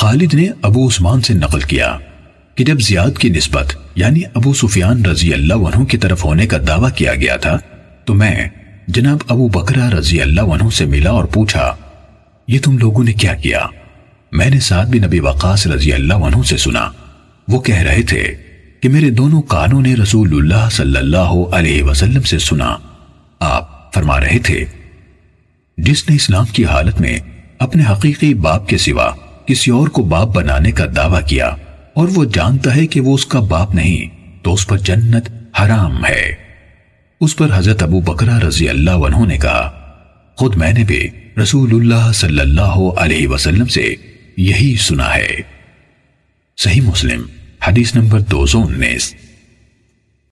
خالد نے ابو عثمان سے نقل کیا کہ جب زیاد کی نسبت یعنی ابو سفیان رضی اللہ عنہ کی طرف ہونے کا دعویٰ کیا گیا تھا، تو میں جناب ابو بکرہ رضی اللہ عنہ سے ملا اور پوچھا، یہ تم لوگوں نے کیا کیا؟ میں نے ساتھ بھی نبی وقاص رضی اللہ عنہ سے سنا۔ وہ کہہ رہے تھے کہ میرے دونوں کانوں نے رسول اللہ صلی اللہ علیہ وسلم سے سنا۔ آپ فرما رہے تھے، جس نے اسلام کی حالت میں اپنے حقیقی باپ کے سوا کسی اور کو باپ بنانے کا دعویٰ کیا اور وہ جانتا ہے کہ وہ اس کا باپ نہیں، تو اس پر جنت حرام ہے۔ اس پر حضرت ابو بکرہ رضی اللہ عنہ نے کہا، خود میں نے بھی رسول اللہ صلی اللہ علیہ وسلم سے یہی سنا ہے۔ صحیح مسلم، حدیث نمبر دو سو انیس۔